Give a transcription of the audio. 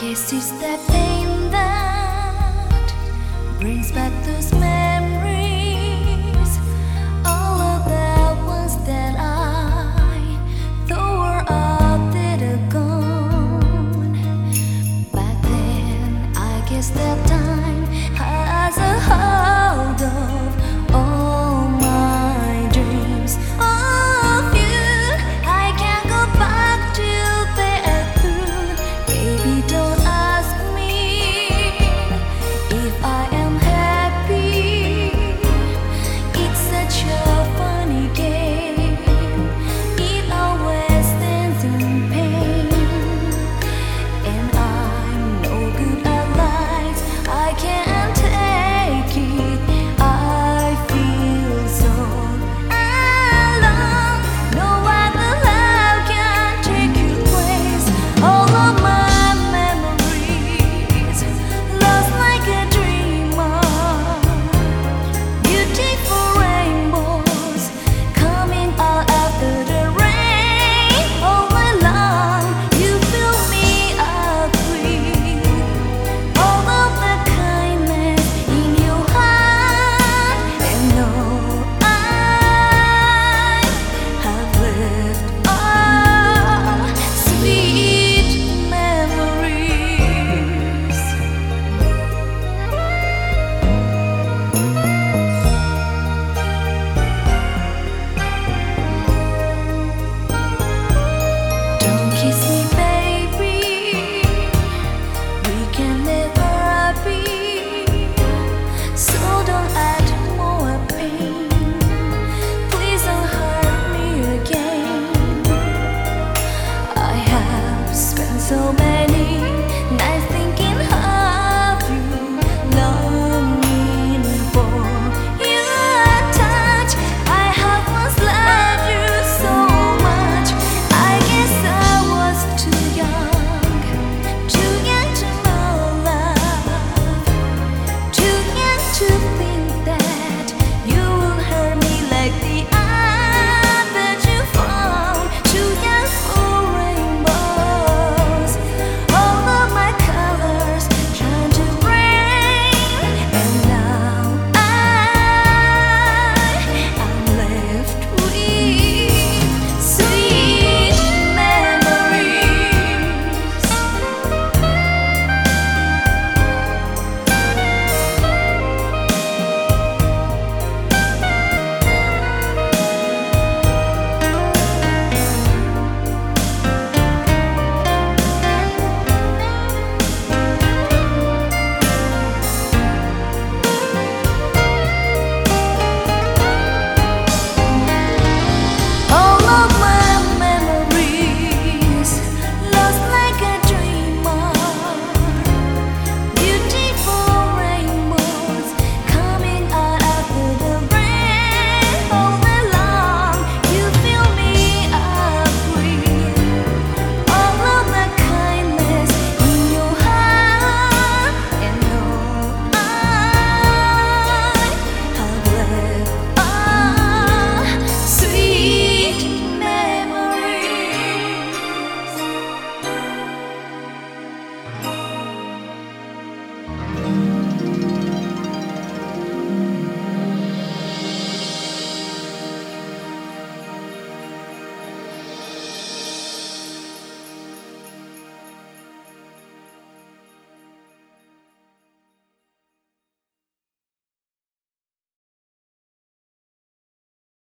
kiss is the pain that brings back.